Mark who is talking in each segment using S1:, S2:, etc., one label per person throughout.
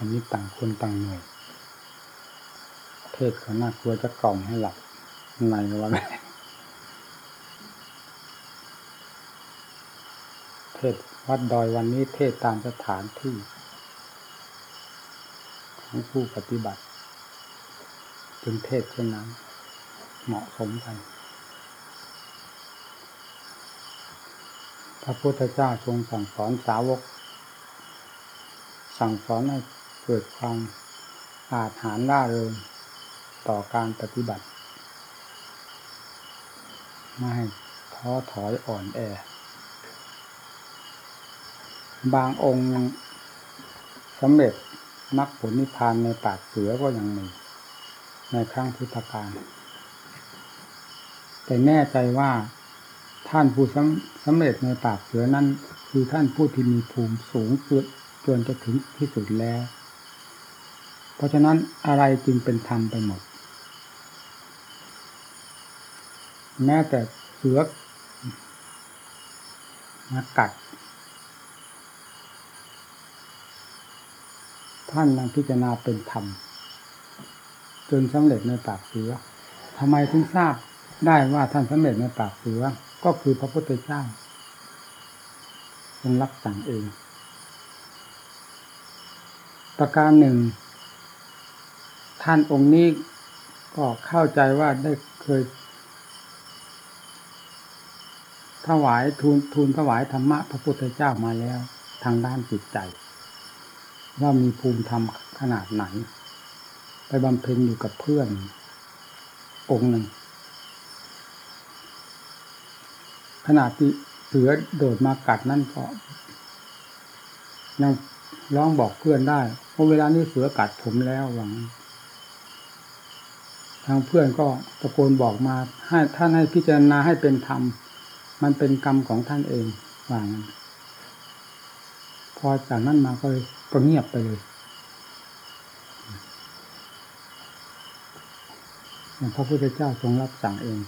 S1: อันนี้ต่างคนต่างเหนื่อยเทศเขาน่ากลัวจะกล่อมให้หลับในวันเทศวัดดอยวันนี้เทศตามสถานที่ ของผู้ปฏิบัติ จึงเทศเช่นนั้น เหมาะสมกันพระพุทธเจ้าทรงสั่งสอนสาวก สั่งสอนให้ เกิดความอาถรรพ์ร่าเริงต่อการปฏิบัติ ไม่ท้อถอยอ่อนแอ บางองค์ยังสำเร็จมรรคผลนิพพานในปากเสือก็ยังมี ในครั้งพุทธกาลแต่แน่ใจว่าท่านผู้สำเร็จในปากเสือนั้น คือท่านผู้ที่มีภูมิสูงเกินจนจะถึงที่สุดแล้ว เพราะฉะนั้นอะไรจึงเป็นธรรมไปหมด แม้แต่เสือมากัด ท่านยังพิจารณาเป็นธรรม จนสำเร็จในปากเสือทำไมถึงทราบได้ว่าท่านสำเร็จในปากเสือก็คือพระพุทธเจ้าทรงรับสั่งเอง ประการหนึ่ง ท่านองค์นี้ก็เข้าใจว่าได้เคย ถวายทูลทูลถวายธรรมะพระพุทธเจ้ามาแล้ว ทางด้านจิตใจ ว่ามีภูมิธรรมขนาดไหน ไปบำเพ็ญอยู่กับเพื่อน องค์หนึ่งขนาดที่เสือโดดมากัดนั่นก็ยังร้องบอกเพื่อนได้เพราะเวลานี้เสือกัดผมแล้วหวัง ทางเพื่อนก็ตะโกนบอกมาให้ท่านให้พิจารณาให้เป็นธรรม มันเป็นกรรมของท่านเองว่างั้นพอจากนั้นมาก็ก็เงียบไปเลยพระพุทธเจ้าทรงรับสั่งเอง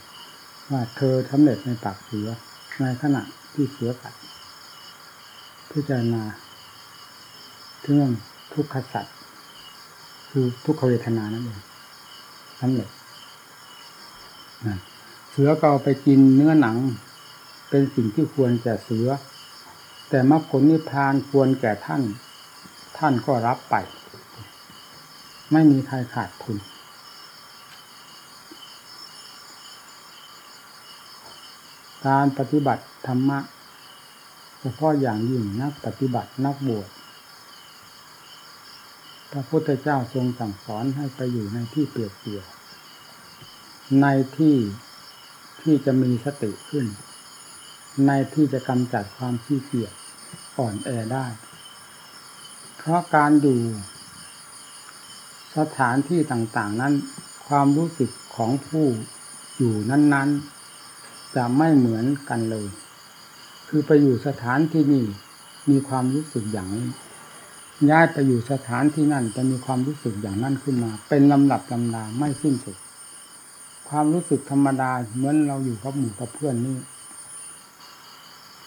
S1: ว่าเธอทำเร็จในปากเสือในขณะที่เสือกัดพิจารณาเรื่องทุกขสัตว์คือทุกขเวทนานั่นเอง สำเร็จเสือก็เอาไปกินเนื้อหนัง เป็นสิ่งที่ควรแก่เสือ แต่มรรคผลนิพพานควรแก่ท่าน ท่านก็รับไป ไม่มีใครขาดทุนการปฏิบัติธรรมะเฉพาะอย่างยิ่งนักปฏิบัตินักบวช พระพุทธเจ้าทรงสั่งสอนให้ไปอยู่ในที่เปียวเปลี่ยวในที่ที่จะมีสติขึ้น ในที่จะกำจัดความขี้เกียจอ่อนแอได้ เพราะการอยู่สถานที่ต่างๆนั้น ความรู้สึกของผู้อยู่นั้นๆ จะไม่เหมือนกันเลย คือไปอยู่สถานที่นี่มีความรู้สึกอย่างนี้ ย้ายไปอยู่สถานที่นั่นจะมีความรู้สึกอย่างนั้นขึ้นมา เป็นลำดับลำดาไม่สิ้นสุด ความรู้สึกธรรมดาเหมือนเราอยู่กับหมู่กับเพื่อนนี่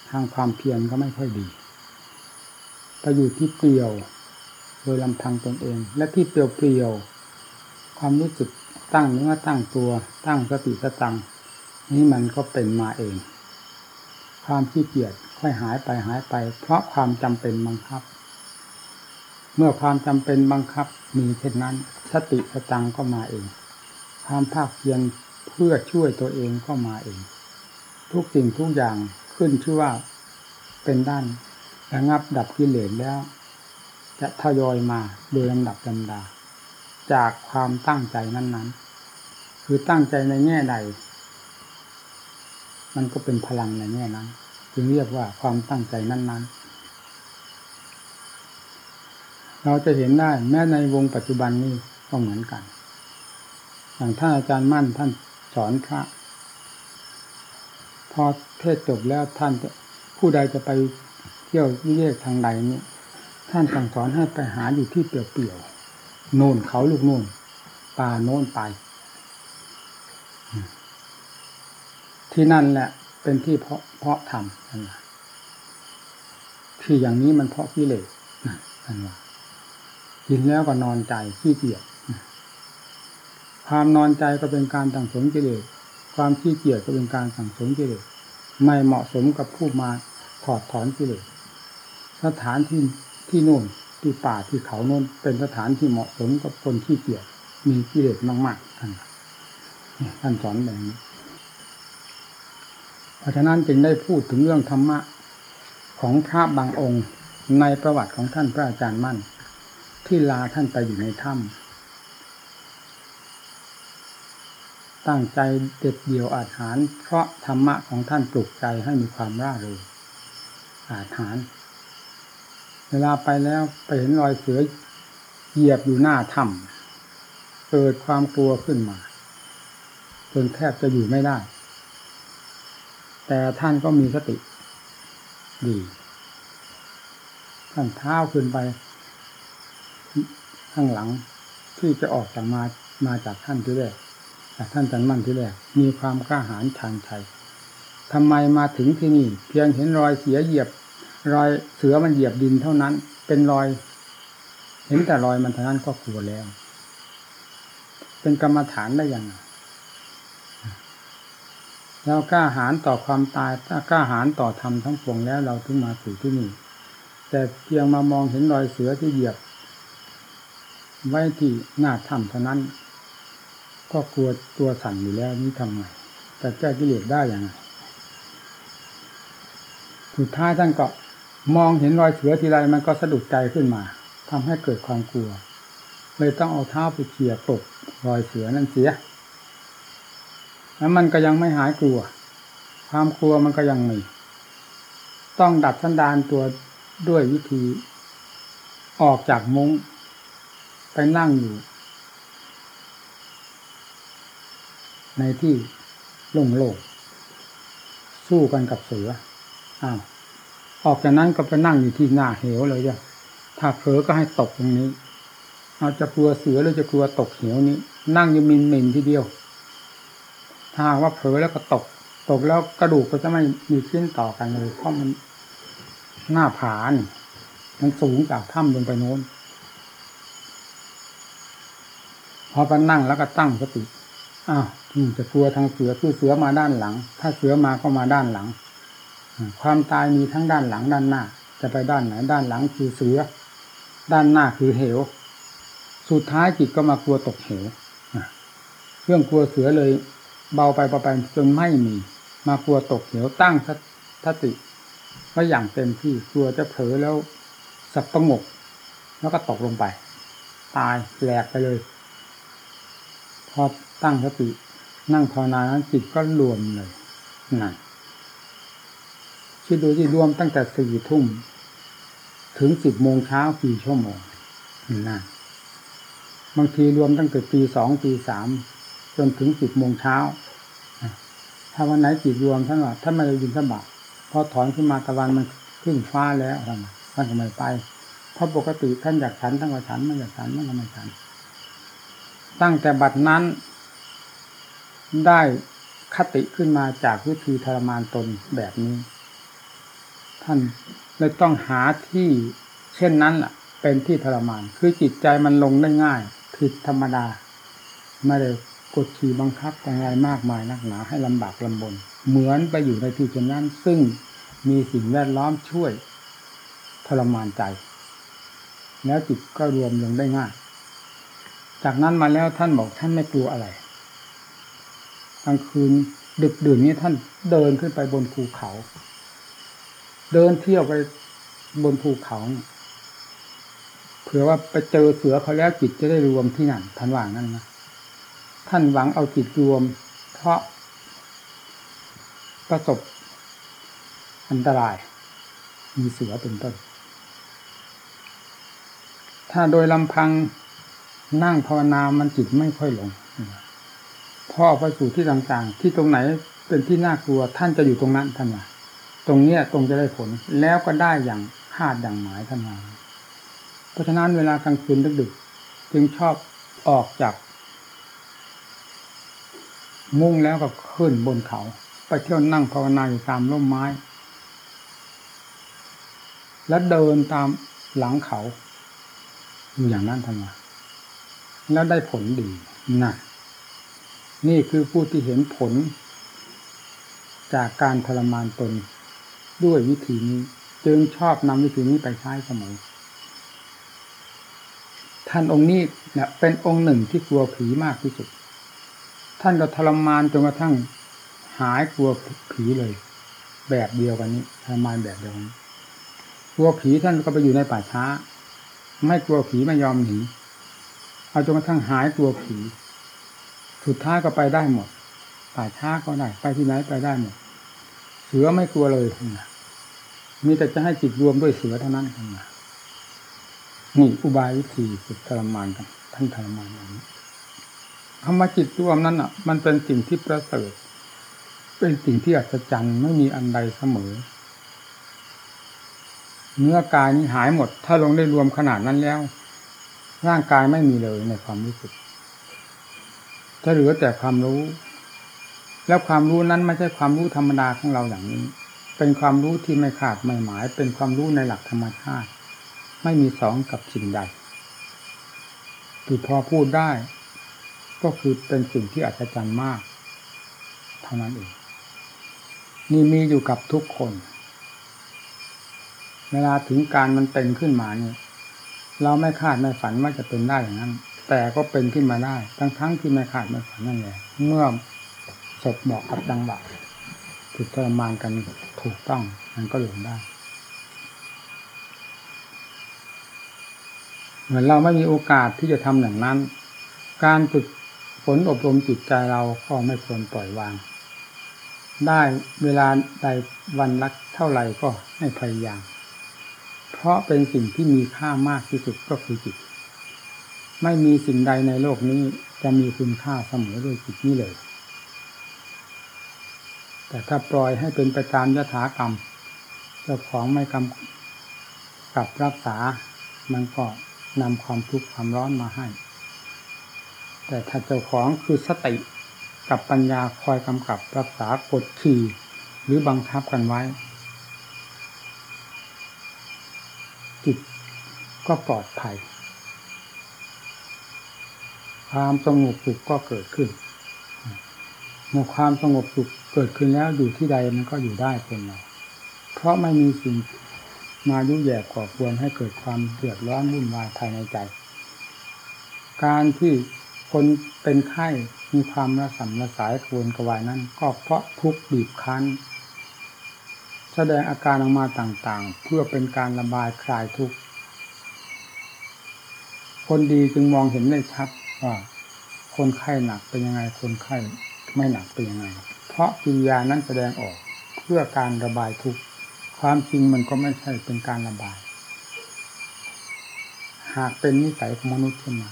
S1: ทางความเพียรก็ไม่ค่อยดีไปอยู่ที่เปลี่ยว โดยลำพังตนเอง และที่เปลี่ยวเปลี่ยวความรู้สึกตั้งเนื้อตั้งตัว ตั้งสติสตังนี่มันก็เป็นมาเอง ความขี้เกียจค่อยหายไปหายไป เพราะความจำเป็นบังคับ เมื่อความจำเป็นบังคับมีเช่นนั้น สติสตังก็มาเอง ความภาคเพียรเพื่อช่วยตัวเองก็มาเอง ทุกสิ่งทุกอย่างขึ้นชื่อว่าเป็นด้านระงับดับกิเลสแล้ว จะทยอยมาโดยลำดับลำดา จากความตั้งใจนั้น ๆ คือตั้งใจในแง่ใด มันก็เป็นพลังในแง่นั้น จึงเรียกว่าความตั้งใจนั้น ๆ เราจะเห็นได้แม้ในวงปัจจุบันนี้ก็เหมือนกัน อย่างท่านอาจารย์มั่นท่านสอนพระ พอเทศจบแล้วท่านผู้ใดจะไปเที่ยววิเวกทางใดนี้ท่านสั่งสอนให้ไปหาอยู่ที่เปลี่ยวๆโน่นเขาลูกโน่นป่าโน่นไป ที่นั่นแหละ เป็นที่เพาะเพาะทำนั่นแหละที่อย่างนี้มันเพาะกิเลสนั่นว่า กินแล้วก็นอนใจขี้เกียจความนอนใจก็เป็นการสั่งสมกิเลสความขี้เกียจก็เป็นการสั่งสมกิเลสไม่เหมาะสมกับผู้มาถอดถอนกิเลสสถานที่ที่นู่นที่ป่าที่เขาโน่นเป็นสถานที่เหมาะสมกับคนขี้เกียจมีกิเลสมากๆท่านท่านสอนแบบนี้เพราะฉะนั้นจึงได้พูดถึงเรื่องธรรมะของพระบางองค์ในประวัติของท่านพระอาจารย์มั่น ที่ลาท่านไปอยู่ในถ้ำตั้งใจเด็ดเดี่ยวอาถรรเพราะธรรมะของท่านปลุกใจให้มีความร่าเริงอาถรรเวลาไปแล้วไปเห็นรอยเสือเหยียบอยู่หน้าถ้ำเกิดความกลัวขึ้นมาจนแทบจะอยู่ไม่ได้ แต่ท่านก็มีสติ ดี ท่านเท้าขึ้นไป ข้างหลังที่จะออกจากมามาจากท่านที่แรกจากท่านจันมั่นที่แรกมีความกล้าหาญชาญชัยทำไมมาถึงที่นี่ เพียงเห็นรอยเสียเหยียบ รอยเสือมันเหยียบดินเท่านั้น เป็นรอย เห็นแต่รอยมันเท่านั้นก็กลัวแล้ว เป็นกรรมฐานได้ยังไงเรากล้าหาญต่อความตายถ้ากล้าหาญต่อธรรมทั้งปวงแล้วเราถึงมาสู่ที่นี่ แต่เพียงมามองเห็นรอยเสือที่เหยียบ ไว้ที่หน้าถ้ำเท่านั้น ก็กลัวตัวสั่นอยู่แล้วนี่ทำไงแต่แก้กิเลสได้อย่างไรสุดท้ายท่านก็มองเห็นรอยเสือทีไรมันก็สะดุดใจขึ้นมาทำให้เกิดความกลัว เลยต้องเอาเท้าไปเขี่ยตบรอยเสือนั่นเสียแล้วมันก็ยังไม่หายกลัว ความกลัวมันก็ยังมีต้องดัดสันดานตัวด้วยวิธี ออกจากมุง้ง ไปนั่งอยู่ ในที่โล่งๆสู้กันกับเสืออ้าวออกจากนั้นก็ไปนั่งอยู่ที่หน้าเหวเลยจ้ะถ้าเผลอก็ให้ตกตรงนี้ เอาจะกลัวเสือหรือจะกลัวตกเหวนี้ นั่งอยู่มินมินทีเดียว ถ้าว่าเผลอแล้วก็ตก ตกแล้วกระดูกก็จะไม่มีชิ้นต่อกันเลย เพราะมันหน้าผานี่มันสูงจากถ้ำลงไปโน้น พอไปนั่งแล้วก็ตั้งสติอ้าวจะกลัวทางเสือคือเสือมาด้านหลัง ถ้าเสือมาก็มาด้านหลัง ความตายมีทั้งด้านหลังด้านหน้า จะไปด้านไหนด้านหลังคือเสือ ด้านหน้าคือเหว สุดท้ายจิตก็มากลัวตกเหวเรื่องกลัวเสือเลย เบาไปเบาไปจนไม่มี มากลัวตกเหวตั้งสติไว้อย่างเต็มที่กลัวจะเผลอแล้วสับประงก แล้วก็ตกลงไป ตายแหลกไปเลย พอตั้งสติ นั่งภาวนานั้นจิตก็รวมเลยนั่นคิดดูที่รวมตั้งแต่สี่ทุ่ม ถึงสิบโมงเช้ากี่ชั่วโมงนั่นบางทีรวมตั้งแต่ปีสองปีสามจนถึงสิบโมงเช้าถ้าวันไหนจิตรวมท่านว่าท่านไม่ได้ยินสบายพอถอนขึ้นมาตะวันมันขึ้นฟ้าแล้วท่านท่านก็ไมไปเพราะปกติท่านอยากฉันท่านก็ฉันไม่อยากฉันไมันก็ไม่ฉัน ตั้งแต่บัดนั้น ได้คติขึ้นมาจากวิธีทรมานตนแบบนี้ ท่านเลยต้องหาที่เช่นนั้นล่ะ เป็นที่ทรมาน คือจิตใจมันลงได้ง่าย ผิดธรรมดา ไม่ได้กดขี่บังคับอะไรมากมายนักหนาให้ลำบากลำบน เหมือนไปอยู่ในที่เช่นนั้น ซึ่งมีสิ่งแวดล้อมช่วยทรมานใจ แล้วจิตก็รวมลงได้ง่าย จากนั้นมาแล้วท่านบอกท่านไม่กลัวอะไรกลางคืนดึกดื่นนี้ท่านเดินขึ้นไปบนภูเขา เดินเที่ยวไปบนภูเขาเผื่อว่าไปเจอเสือเขาแล้วจิตจะได้รวมที่นั่นท่านว่านั่นนะท่านหวังเอาจิตรวม เพราะประสบอันตราย มีเสือเป็นต้น ถ้าโดยลำพัง นั่งภาวนามันจิตไม่ค่อยลงพอไปสู่ที่ต่างๆ ที่ตรงไหนเป็นที่น่ากลัวท่านจะอยู่ตรงนั้นท่านว่าตรงเนี้ยตรงจะได้ผลแล้วก็ได้อย่างคาดอย่างหมายท่านมาเพราะฉะนั้นเวลากลางคืนดึกๆจึงชอบออกจาก มุ่งแล้วก็ขึ้นบนเขา ไปเที่ยวนั่งภาวนาอยู่ตามร่มไม้ แล้วเดินตามหลังเขา อยู่อย่างนั้นทำไม แล้วได้ผลดีนะนี่คือผู้ที่เห็นผล จากการทรมานตนด้วยวิธีนี้ จึงชอบนำวิธีนี้ไปใช้เสมอท่านองค์นี้เนี่ยเป็นองค์หนึ่งที่กลัวผีมากที่สุด ท่านก็ทรมานจนกระทั่งหายกลัวผีเลย แบบเดียวกันนี้ทรมานแบบเดียวกันกลัวผีท่านก็ไปอยู่ในป่าช้า ไม่กลัวผีไม่ยอมหนี เอาจนกระทั่งหายกลัวผี สุดท้ายก็ไปได้หมด ป่าช้าก็ได้ ไปที่ไหนไปได้หมด เสือไม่กลัวเลยมีแต่จะให้จิตรวมด้วยเสือเท่านั้นทนั้นนี่อุบายวิธีฝึกทรมานกันท่านทรมานอย่างนี้คำว่าจิตรวมนั้นอะ มันเป็นสิ่งที่ประเสริฐ เป็นสิ่งที่อัศจรรย์ไม่มีอันใดเสมอ เนื้อกายนี้หายหมด ถ้าลงได้รวมขนาดนั้นแล้ว ร่างกายไม่มีเลยในความรู้สึกจะเหลือแต่ความรู้ แล้วความรู้นั้นไม่ใช่ความรู้ธรรมดาของเราอย่างนี้ เป็นความรู้ที่ไม่ขาดไม่หมาย เป็นความรู้ในหลักธรรมชาติ ไม่มีสองกับสิ่งใดที่พอพูดได้ ก็คือเป็นสิ่งที่อัศจรรย์มาก เท่านั้นเองนี่มีอยู่กับทุกคน เวลาถึงการมันเป็นขึ้นมาเนี่ย เราไม่คาดไม่ฝันว่าจะเป็นได้อย่างนั้น แต่ก็เป็นขึ้นมาได้ ทั้งทั้งที่ไม่คาดไม่ฝันนั่นแหละเมื่อศพเหมาะกับจังหวะถูกทรมานกันถูกต้องมันก็หลงได้เหมือนเราไม่มีโอกาสที่จะทำอย่างนั้น การฝึกฝนอบรมจิตใจเราก็ไม่ควรปล่อยวาง ได้เวลาใดวันลักเท่าไหร่ก็ให้พยายาม เพราะเป็นสิ่งที่มีค่ามากที่สุดก็คือจิต ไม่มีสิ่งใดในโลกนี้จะมีคุณค่าเสมอด้วยจิตนี้เลย แต่ถ้าปล่อยให้เป็นไปตามยถากรรมเจ้าของไม่กำกับรักษา มันก็นำความทุกข์ความร้อนมาให้ แต่ถ้าเจ้าของคือสติกับปัญญาคอยกำกับรักษากดขี่หรือบังคับกันไว้ จิตก็ปลอดภัย ความสงบสุขก็เกิดขึ้นเมื่อความสงบสุขเกิดขึ้นแล้วอยู่ที่ใดมันก็อยู่ได้คนเราเพราะไม่มีสิ่งมายุ่ยแย่ก่อควรให้เกิดความเดือดร้อนวุ่นวายภายในใจ การที่คนเป็นไข้มีความระสำระสายกวนกวายนั้น ก็เพราะทุกข์บีบคั้น แสดงอาการออกมาต่างๆ เพื่อเป็นการระบายคลายทุกข์ คนดีจึงมองเห็นได้ชัดว่าคนไข้หนักเป็นยังไง คนไข้ไม่หนักเป็นยังไง เพราะกิริยานั้นแสดงออกเพื่อการระบายทุกข์ ความจริงมันก็ไม่ใช่เป็นการระบาย หากเป็นนิสัยของมนุษย์ขึ้นมา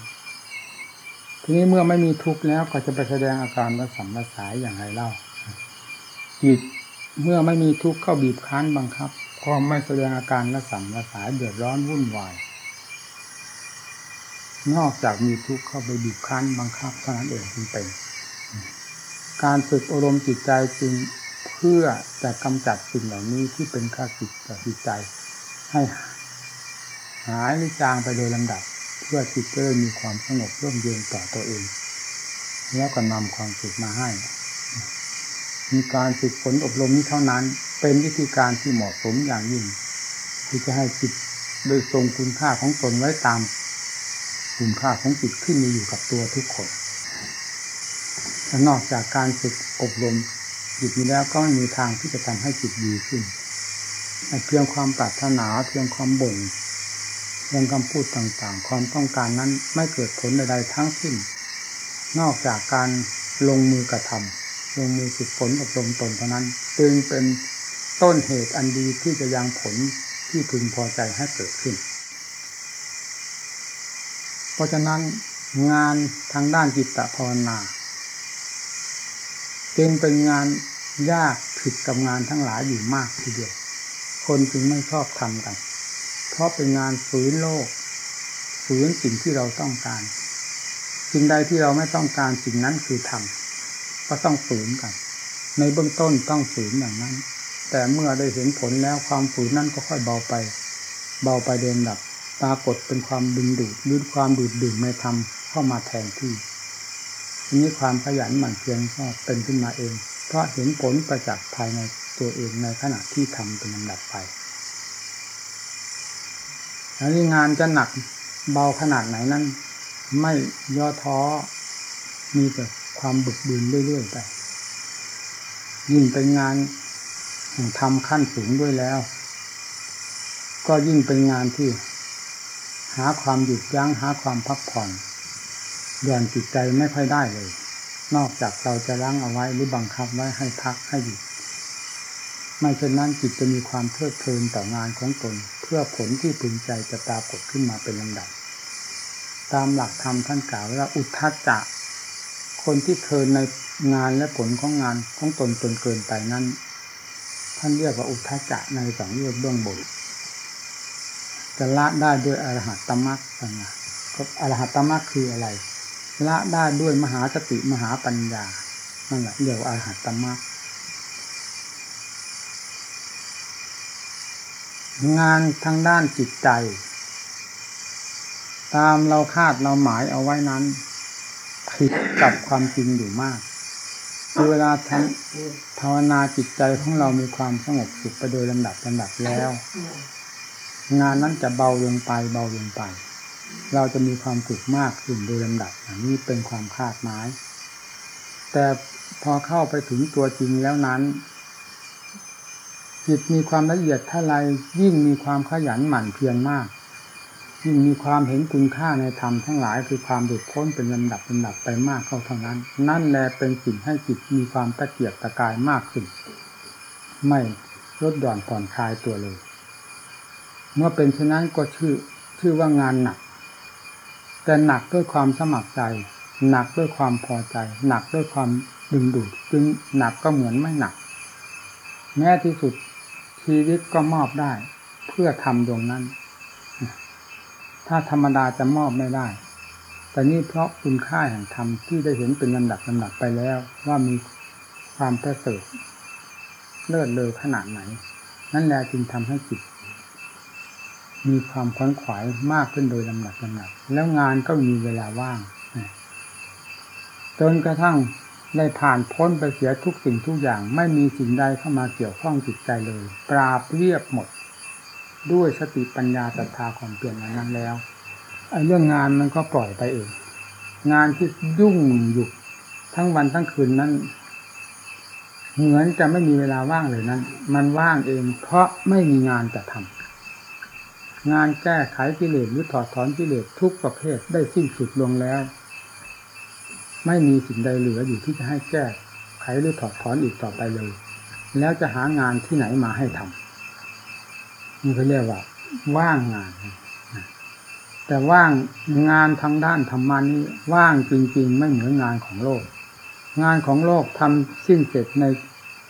S1: ทีนี้เมื่อไม่มีทุกข์แล้วก็จะไปแสดงอาการระสำระสายอย่างไรเล่าจิต เมื่อไม่มีทุกข์เข้าบีบคั้นบังคับก็ไม่แสดงอาการระสำระสายเดือดร้อนวุ่นวาย นอกจากมีทุกข์เข้าไปบีบคั้นบังคับเท่านั้นเองจึงเป็น การฝึกอารมณ์จิตใจจึงเพื่อจะกำจัดสิ่งเหล่านี้ที่เป็นข้าศึกต่อจิตใจ ให้หายหรือจางไปโดยลำดับ เพื่อจิตจะได้มีความสงบร่มเย็นต่อตัวเอง แล้วก็นำความสุขมาให้ มีการฝึกฝนอบรมนี้เท่านั้น เป็นวิธีการที่เหมาะสมอย่างยิ่ง ที่จะให้จิตโดยทรงคุณค่าของตนไว้ตามคุณค่าของจิตขึ้นมีอยู่กับตัวทุกคนและนอกจากการฝึกอบรมจิตนี้แล้วก็มีทางที่จะทำให้จิตดีขึ้นเพียงความปรารถนาเพียงความบ่นเพียงคำพูดต่างๆ ความต้องการนั้นไม่เกิดผลใดๆทั้งสิ้น นอกจากการลงมือกระทำ ลงมือฝึกฝนอบรมตนเท่านั้น จึงเป็นต้นเหตุอันดีที่จะยังผลที่พึงพอใจให้เกิดขึ้น เพราะฉะนั้นงานทางด้านจิตตภาวนา จึงเป็นงานยากผิดกับงานทั้งหลายอยู่มากทีเดียว คนจึงไม่ชอบทำกัน เพราะเป็นงานฝืนโลก ฝืนสิ่งที่เราต้องการ สิ่งใดที่เราไม่ต้องการสิ่งนั้นคือทำ ก็ต้องฝืนกัน ในเบื้องต้นต้องฝืนอย่างนั้น แต่เมื่อได้เห็นผลแล้วความฝืนนั้นก็ค่อยเบาไป เบาไปเดินดับปรากฏเป็นความดึงดูดหรือความดูดดื่มในธรรมเข้ามาแทนที่ทีนี้ความขยันหมั่นเพียรก็เป็นขึ้นมาเอง เพราะเห็นผลประจักษ์ภายในตัวเองในขณะที่ทำเป็นลำดับไปอันนี้งานจะหนักเบาขนาดไหนนั้น ไม่ย่อท้อมีแต่ ความบึกบืนเรื่อยๆไป ยิ่งเป็นงานทำขั้นสูงด้วยแล้ว ก็ยิ่งเป็นงานที่ หาความหยุดยั้งหาความพักผ่อนหย่อนจิตใจไม่ค่อยได้เลย นอกจากเราจะรั้งเอาไว้หรือบังคับไว้ให้พักให้หยุดไม่เช่นนั้นจิตจะมีความเพลิดเพลินต่องานของตน เพื่อผลที่พึงใจจะปรากฏขึ้นมาเป็นลำดับ ตามหลักธรรมท่านกล่าวว่าอุทธัจจะ คนที่เพลินในงานและผลของงานของตนจนเกินไปนั้น ท่านเรียกว่าอุทธัจจะในสังโยชน์เบื้องบนจะละได้ด้วยอรหัตตมรรคปัญญาอรหัตตมรรคคืออะไร ละได้ด้วยมหาสติมหาปัญญานั่นแหละเรียกว่าอรหัตตมรรคงานทางด้านจิตใจ ตามเราคาดเราหมายเอาไว้นั้น ผิดกับความจริงอยู่มากคือเวลาทำภาวนาจิตใจของเรามีความสงบสุขไปโดยลำดับลำดับแล้ว งานนั้นจะเบาลงไปเบาลงไป เราจะมีความสุขมากขึ้นโดยลำดับอย่างนี้เป็นความคาดหมาย แต่พอเข้าไปถึงตัวจริงแล้วนั้น จิตมีความละเอียดเท่าไรยิ่งมีความขยันหมั่นเพียรมาก ยิ่งมีความเห็นคุณค่าในธรรมทั้งหลายคือความหลุดพ้นเป็นลำดับลำดับไปมากเข้าเท่านั้น นั่นแหละเป็นสิ่งให้จิตมีความตะเกียบตะกายมากขึ้น ไม่ลดหย่อนผ่อนคลายตัวเลย เมื่อเป็นเช่นนั้นก็ชื่อชื่อว่างานหนัก แต่หนักด้วยความสมัครใจ หนักด้วยความพอใจ หนักด้วยความดึงดูดจึงหนักก็เหมือนไม่หนัก แม้ที่สุดชีวิตก็มอบได้ เพื่อทำตรงนั้น ถ้าธรรมดาจะมอบไม่ได้ แต่นี่เพราะคุณค่าแห่งธรรมที่ได้เห็นเป็นลำดับลำดับไปแล้ว ว่ามีความประเสริฐเลิศเลอขนาดไหน นั่นแหละจึงทำให้จิต มีความขวนขวายมากขึ้นโดยลำดับลำดับแล้วงานก็มีเวลาว่างจนกระทั่งได้ผ่านพ้นไปเสียทุกสิ่งทุกอย่าง ไม่มีสิ่งใดเข้ามาเกี่ยวข้องจิตใจเลย ปราบเรียบหมด ด้วยสติปัญญาศรัทธาความเปลี่ยนนั้นแล้วไอ้เรื่องงานมันก็ปล่อยไปเอง งานที่ยุ่งอยู่ทั้งวันทั้งคืนนั้น เหมือนจะไม่มีเวลาว่างเลยนั้น มันว่างเอง เพราะไม่มีงานจะทำงานแก้ไขกิเลสหรือถอดถอนกิเลสทุกประเภทได้สิ้นสุดลงแล้ว ไม่มีสิ่งใดเหลืออยู่ที่จะให้แก้ไขหรือถอดถอนอีกต่อไปเลย แล้วจะหางานที่ไหนมาให้ทำ นี่เขาเรียกว่า ว่างงาน แต่ว่างงานทางด้านธรรมานี้ว่างจริง ๆ ไม่เหมือนงานของโลก งานของโลกทำสิ้นเสร็จใน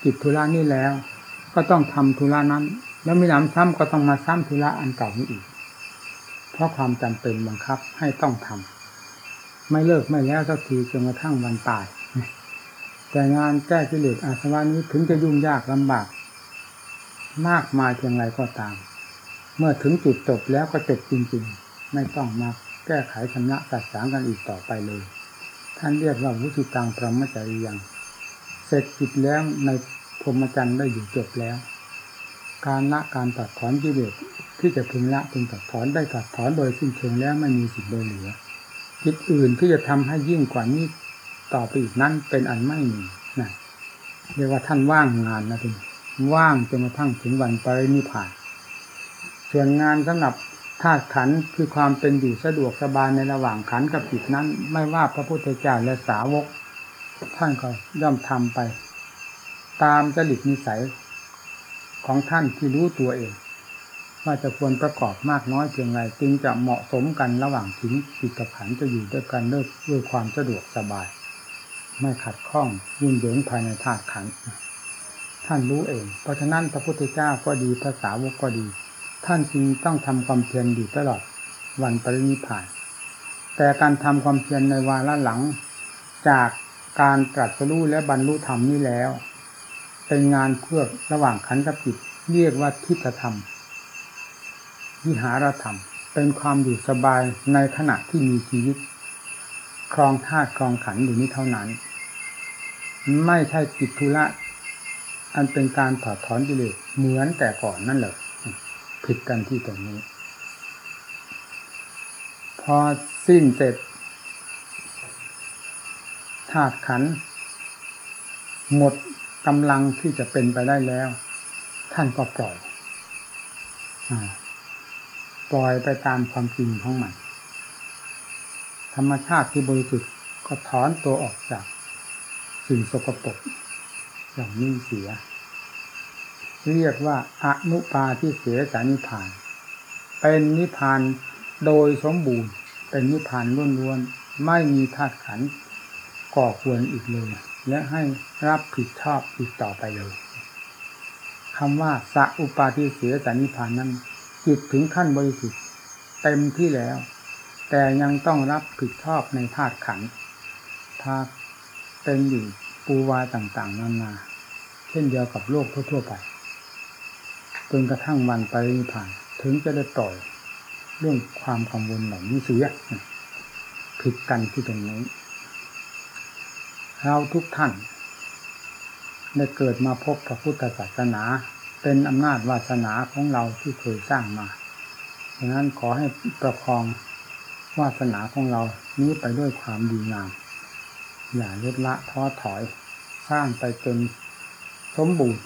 S1: กิจธุระนี้แล้ว ก็ต้องทำธุระนั้น แล้วมีหนำซ้ำก็ต้องมาซ้ำธุระอันเก่านี้อีก เพราะความจำเป็นบังคับให้ต้องทำไม่เลิกไม่แล้วสักทีจนกระทั่งวันตายแต่งานแก้กิเลสอาสวะนี้ถึงจะยุ่งยากลำบาก มากมายเพียงไรก็ตาม เมื่อถึงจุดจบแล้วก็จบจริงๆ ไม่ต้องมาแก้ไขชำระสัดสางกันอีกต่อไปเลย ท่านเรียกว่าวุติตังพรหมจริยัง เสร็จกิจแล้วในพรหมจรรย์ได้อยู่จบแล้ว การละการตัดถอนกิเลสที่จะพึงละพึงตัดถอนได้ตัดถอนโดยสิ้นเชิงแล้วไม่มีสิ่งใดเหลือกิจอื่นที่จะทำให้ยิ่งกว่านี้ต่อไปอีกนั้นเป็นอันไม่มีนะเรียกว่าท่านว่างงานนะที ว่างจนกระทั่งถึงวันปรินิพพานส่วนงานสำหรับธาตุขันคือความเป็นอยู่สะดวกสบายในระหว่างขันกับจิตนั้น ไม่ว่าพระพุทธเจ้าและสาวก ท่านก็ย่อมทำไป ตามจริตนิสัยของท่านที่รู้ตัวเอง ว่าจะควรประกอบมากน้อยเพียงไรจึงจะเหมาะสมกันระหว่างถึงจิตกับขันจะอยู่ด้วยกันด้วยด้วยความสะดวกสบาย ไม่ขัดข้องยุ่งเหยิงภายในธาตุขันธ์ ท่านรู้เอง เพราะฉะนั้นพระพุทธเจ้าก็ดีภาษาวกก็ดี ท่านจึงต้องทำความเพียรอยู่ตลอดวันปรินิพาน แต่การทำความเพียรในวาระหลัง จากการตรัสรู้และบรรลุธรรมนี้แล้ว เป็นงานเพื่อระหว่างขันธ์กับจิตเรียกว่าทิฏฐธรรมวิหารธรรม เป็นความอยู่สบายในขณะที่มีชีวิตครองธาตุครองขันธ์อยู่นี้เท่านั้น ไม่ใช่กิจธุระ อันเป็นการถอดถอนกิเลสเหมือนแต่ก่อนนั่นแหละผิดกันที่ตรงนี้ พอสิ้นเสร็จธาตุขัน หมดกำลังที่จะเป็นไปได้แล้ว ท่านก็ปล่อยอปล่อยไปตามความจริงของมัน ธรรมชาติที่บริสุทธิ์ก็ถอนตัวออกจากสิ่งสกปรก อย่างนี้เสีย เรียกว่าอนุปาที่เสียสานิพาน เป็นนิพานโดยสมบูรณ์ เป็นนิพานล้วนๆไม่มีธาตุขันธ์ก่อควรอีกเลย และให้รับผิดชอบอีกต่อไปเลยคำว่าสัอุปาทิเสียสานิพานนั้นจิตถึงขั้นบริสุทธิ์เต็มที่แล้ว แต่ยังต้องรับผิดชอบในธาตุขันธ์ธาตุเป็นอยู่ ปูวาต่างๆ นานา เช่นเดียวกับโลกทั่วๆไปจนกระทั่งวันไปนิพพาน ถึงจะได้ปล่อยเรื่องความกังวลเหล่านี้เสียผิดกันที่ตรงนี้ เราทุกท่าน ได้เกิดมาพบพระพุทธศาสนา เป็นอำนาจวาสนาของเราที่เคยสร้างมาดังนั้นขอให้ประคองวาสนาของเรานี้ไปด้วยความดีงาม อย่าลดละท้อถอย ร้างไปจนสมบูรณ์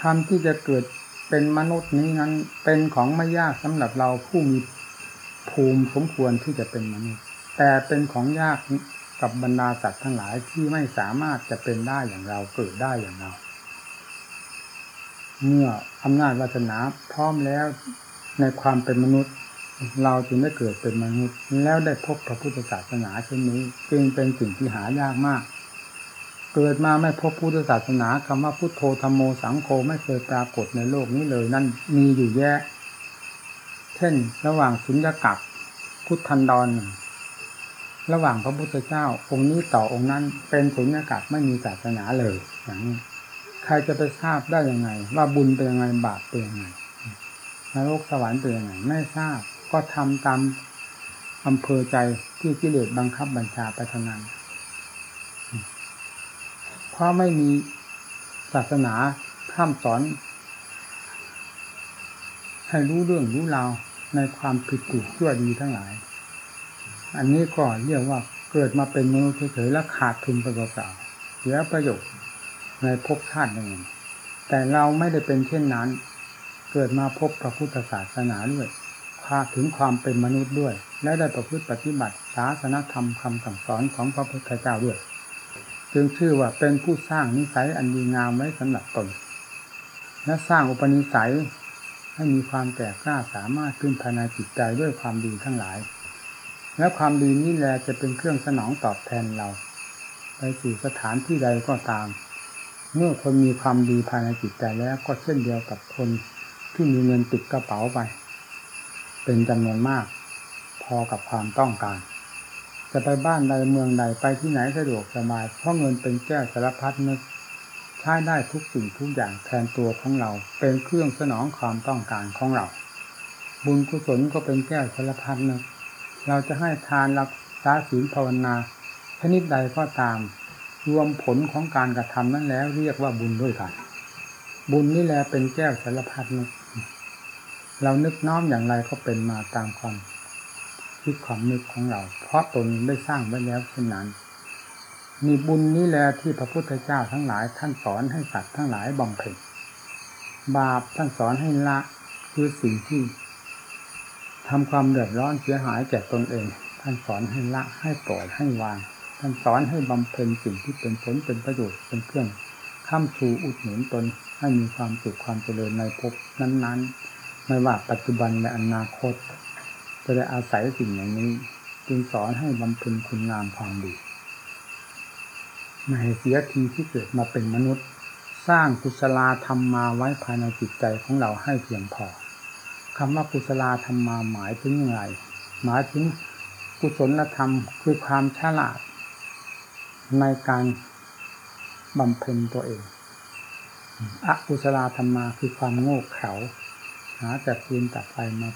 S1: คำที่จะเกิดเป็นมนุษย์นี้นั้น เป็นของไม่ยากสำหรับเราผู้มีภูมิสมควรที่จะเป็นมนุษย์ แต่เป็นของยากกับบรรดาสัตว์ทั้งหลายที่ไม่สามารถจะเป็นได้อย่างเราเกิดได้อย่างเรา เมื่ออำนาจวาสนาพร้อมแล้วในความเป็นมนุษย์ เราจึงได้เกิดเป็นมนุษย์ แล้วได้พบพระพุทธศาสนาเช่นนี้ จึงเป็นสิ่งที่หายากมาก เกิดมาไม่พบพุทธศาสนาคำว่าพุทโธธรรมโมสังโฆไม่เคยปรากฏในโลกนี้เลยนั่นมีอยู่แยะ เช่น ระหว่างสุญญากาศพุทธันดร ระหว่างพระพุทธเจ้า องค์นี้ต่อองค์นั้นเป็นสุญญากาศไม่มีศาสนาเลยอย่างนี้ใครจะไปทราบได้ยังไง ว่าบุญเป็นยังไงบาปเป็นยังไงนรกสวรรค์เป็นยังไงไม่ทราบก็ทำตามอำเภอใจที่กิเลสบังคับบัญชาไปทางนั้น เพราะไม่มีศาสนาข้ามสอน ให้รู้เรื่องรู้ราวในความผิดถูกชั่วดีทั้งหลาย อันนี้ก็เรียกว่าเกิดมาเป็นมนุษย์เฉยๆแล้วขาดทุนไปเปล่าๆเสียประโยชน์ในภพชาติหนึ่งแต่เราไม่ได้เป็นเช่นนั้น เกิดมาพบพระพุทธศาสนาด้วยพาถึงความเป็นมนุษย์ด้วย และได้ประพฤติปฏิบัติศาสนธรรมคำสั่งสอนของพระพุทธเจ้าด้วย จึงชื่อว่าเป็นผู้สร้างนิสัยอันดีงามไว้สำหรับตน และสร้างอุปนิสัยให้มีความแก่กล้าสามารถขึ้นภายในจิตใจด้วยความดีทั้งหลาย และความดีนี้แหละจะเป็นเครื่องสนองตอบแทนเรา ไปสู่สถานที่ใดก็ตาม เมื่อคนมีความดีภายในจิตใจแล้วก็เช่นเดียวกับคนที่มีเงินติดกระเป๋าไป เป็นจำนวนมาก พอกับความต้องการ จะไปบ้านใดเมืองใดไปที่ไหนสะดวกสบาย เพราะเงินเป็นแก้วสารพัดนึกใช้ได้ทุกสิ่งทุกอย่างแทนตัวของเรา เป็นเครื่องสนองความต้องการของเรา บุญกุศลก็เป็นแก้วสารพัดนึกเราจะให้ทานรักษาศีลภาวนาชนิดใดก็ตาม รวมผลของการกระทำนั้นแล้วเรียกว่าบุญด้วยกัน บุญนี่แหละเป็นแก้วสารพัดนึกเรานึกน้อมอย่างไรก็เป็นมาตามความ คิดความนึกของเรา เพราะตนได้สร้างไว้แล้วเช่นนั้นมีบุญนี้แหละที่พระพุทธเจ้าทั้งหลาย ท่านสอนให้สัตว์ทั้งหลายบำเพ็ญบาปท่านสอนให้ละคือสิ่งที่ทำความเดือดร้อนเสียหายแก่ตนเอง ท่านสอนให้ละให้ปล่อยให้วาง ท่านสอนให้บำเพ็ญสิ่งที่เป็นผลเป็นประโยชน์เป็นเครื่องข้ามชูอุดหนุนตนให้มีความสุขความเจริญในภพนั้น ๆ ไม่ว่าปัจจุบันในอนาคต จะได้อาศัยสิ่งอย่างนี้ จึงสอนให้บำเพ็ญคุณงามความดีไม่ให้เสียทีที่เกิดมาเป็นมนุษย์ สร้างกุศลธรรมมาไว้ภายในจิตใจของเราให้เพียงพอคำว่ากุศลธรรมมาหมายถึงอย่างไรหมายถึงกุศลธรรมคือความฉลาด ในการบำเพ็ญตัวเองอกุศลธรรมมาคือความโง่เขลาหาแต่ฟืนตัดไฟมา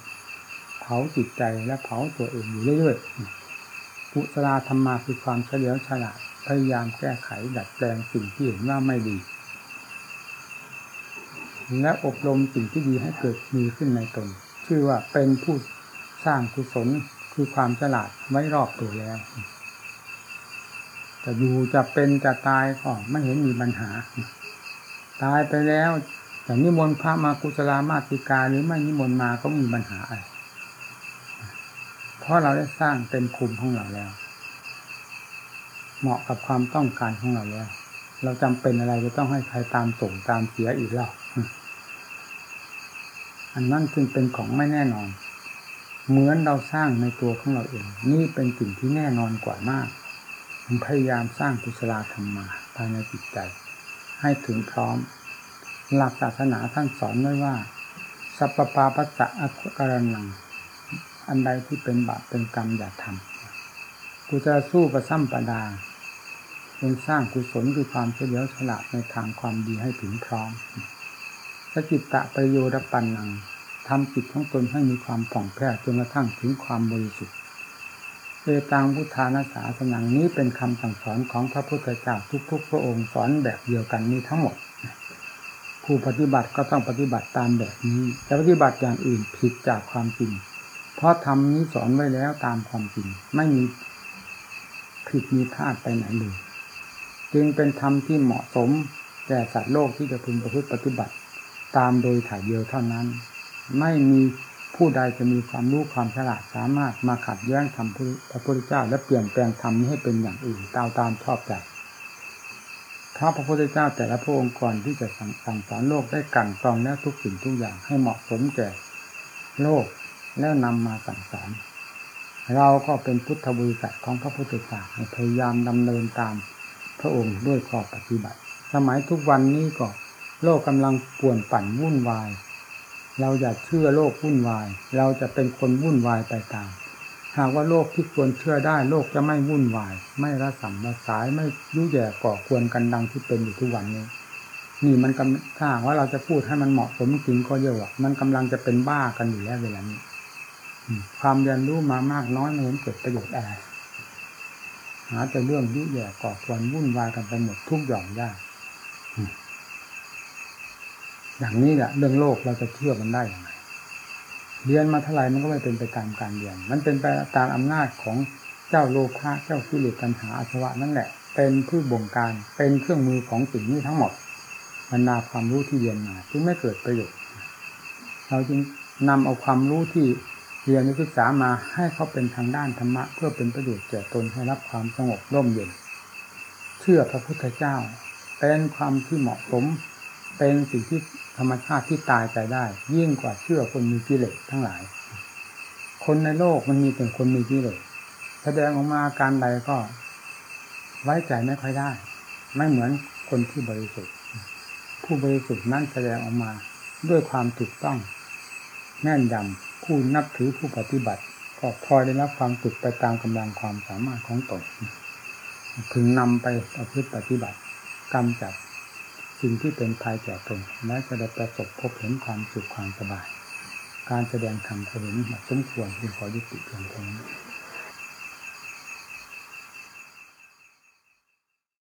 S1: ผาจิตใจและเผาตัวเองอยู่เรื่อยๆกุศลธรรมาคือความเฉลียวฉลาดพยายามแก้ไขดัดแปลงสิ่งที่เห็นว่าไม่ดี และอบรมสิ่งที่ดีให้เกิดมีขึ้นในตน ชื่อว่าเป็นผู้สร้างกุศลคือความฉลาดไว้รอบตัวแล้วจะอยู่จะเป็นจะตายก็ไม่เห็นมีปัญหา ตายไปแล้วแต่นิมนต์พระมากุศลามาติกาหรือไม่นิมนต์มาก็มีปัญหาอะไร ราะเราได้สร้างเต็มภูมิของเราแล้ว เหมาะกับความต้องการของเราแล้ว เราจำเป็นอะไรจะต้องให้ใครตามส่งตามเสียอีกแล้วอันนั้นจึงเป็นของไม่แน่นอน เหมือนเราสร้างในตัวของเราเอง นี่เป็นสิ่งที่แน่นอนกว่ามากผมพยายามสร้างกุศลธรรมมาภายในจิตใจ ให้ถึงพร้อม หลักศาสนาท่านสอนไว้ว่า สัพปาปัสสะอัการนัง อันใดที่เป็นบาปเป็นกรรมอย่าทำกูจะสู้ประซ้ำประดาเป็นสร้างกุศลคือความเฉลียวฉลาดในทางความดีให้ถึงพร้อมสกิตตะประโยชน์ปันนังทำจิตของตนให้มีความผ่องแผ้วจนกระทั่งถึงความบริสุทธิ์เอตังพุทธานาสาสนังนี้เป็นคำสั่งสอนของพระพุทธเจ้าทุก ๆ พระองค์สอนแบบเดียวกันนี้ทั้งหมดผู้ปฏิบัติก็ต้องปฏิบัติตามแบบนี้จะปฏิบัติอย่างอื่นผิดจากความจริง เพราะธรรมนี้สอนไว้แล้วตามความจริง ไม่มีผิดมีพลาดไปไหนเลยจึงเป็นธรรมที่เหมาะสมแก่สัตว์โลกที่จะพึงประพฤติปฏิบัติ ตามโดยถ่ายเดียวเท่านั้น ไม่มีผู้ใดจะมีความรู้ความฉลาดสามารถมาขัดแย้งธรรมพระพุทธเจ้า และเปลี่ยนแปลงธรรมนี้ให้เป็นอย่างอื่นตามตามชอบใจพราะพระพุทธเจ้าแต่ละพระองค์ก่อนที่จะสั่งสอนโลกได้กันกรองแล้วทุกสิ่งทุกอย่างให้เหมาะสมแก่โลก แล้วนำมาสั่งสอนเราก็เป็นพุทธบริษัทของพระพุทธเจ้าพยายามดำเนินตามพระองค์ด้วยข้อปฏิบัติ สมัยทุกวันนี้ก็โลกกำลังป่วนปั่นวุ่นวาย เราอย่าเชื่อโลกวุ่นวาย เราจะเป็นคนวุ่นวายไปตาม หากว่าโลกที่ควรเชื่อได้โลกจะไม่วุ่นวาย ไม่ระสำระสายไม่ยุ่ยแย่ก่อควรกันดังที่เป็นอยู่ทุกวันนี้ นี่มันกำถ้าว่าเราจะพูดให้มันเหมาะสมจริงก็เยอะมันกำลังจะเป็นบ้ากันอยู่แล้วเวลานี้ ความเรียนรู้มามากน้อยไม่เห็นเกิดประโยชน์อะไรหาแต่เรื่องยุ่ยแย่ก่อควรวุ่นวายกันไปหมดทุกหย่อมย่าอย่างนี้แหละเรื่องโลกเราจะเชื่อมันได้อย่างไรเรียนมาเท่าไหร่มันก็ไม่เป็นไปตามการเรียน มันเป็นไปตามอำนาจของเจ้าโลภะเจ้ากิเลสตัณหาอาสวะนั่นแหละ เป็นผู้บงการเป็นเครื่องมือของสิ่งนี้ทั้งหมดบรรดาความรู้ที่เรียนมาจึงไม่เกิดประโยชน์ เราจึงนำเอาความรู้ที่ เรียนศึกษามาให้เขาเป็นทางด้านธรรมะ เพื่อเป็นประโยชน์แก่ตนให้รับความสงบร่มเย็น เชื่อพระพุทธเจ้า เป็นความที่เหมาะสม เป็นสิ่งที่ธรรมชาติที่ตายใจได้ ยิ่งกว่าเชื่อคนมีกิเลสทั้งหลาย คนในโลกมันมีแต่คนมีกิเลสแสดงออกมาอาการใดก็ ไว้ใจไม่ค่อยได้ ไม่เหมือนคนที่บริสุทธิ์ ผู้บริสุทธิ์นั้นแสดงออกมาด้วยความถูกต้องแน่นยำ ผู้นับถือผู้ปฏิบัติ ก็พอยได้รับความสุขไปตามกำลังความสามารถของตนถึงนำไปประพฤติปฏิบัติกำจัดสิ่งที่เป็นภัยแก่ตนและจะได้ประสบพบเห็นความสุขความสบาย การแสดงธรรมเห็นสมควรที่ขอยุติเพียงเท่านี้